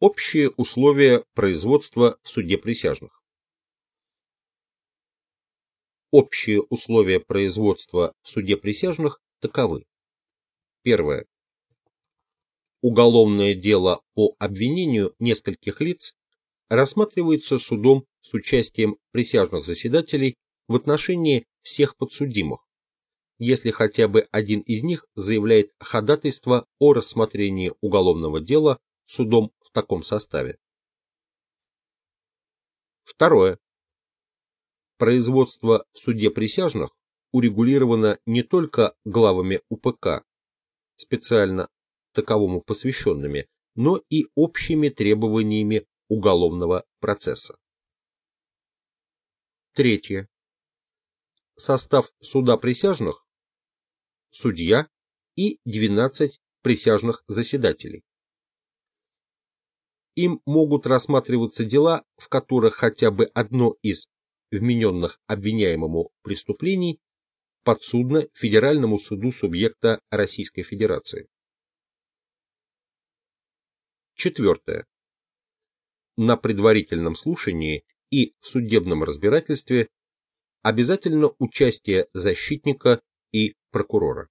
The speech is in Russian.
Общие условия производства в суде присяжных. Общие условия производства в суде присяжных таковы. Первое. Уголовное дело по обвинению нескольких лиц рассматривается судом с участием присяжных заседателей в отношении всех подсудимых, если хотя бы один из них заявляет ходатайство о рассмотрении уголовного дела судом в таком составе. Второе. Производство в суде присяжных урегулировано не только главами УПК, специально таковому посвященными, но и общими требованиями уголовного процесса. Третье. Состав суда присяжных – судья и 12 присяжных заседателей им могут рассматриваться дела, в которых хотя бы одно из вмененных обвиняемому преступлений подсудно Федеральному суду субъекта Российской Федерации. Четвертое. На предварительном слушании и в судебном разбирательстве обязательно участие защитника и прокурора.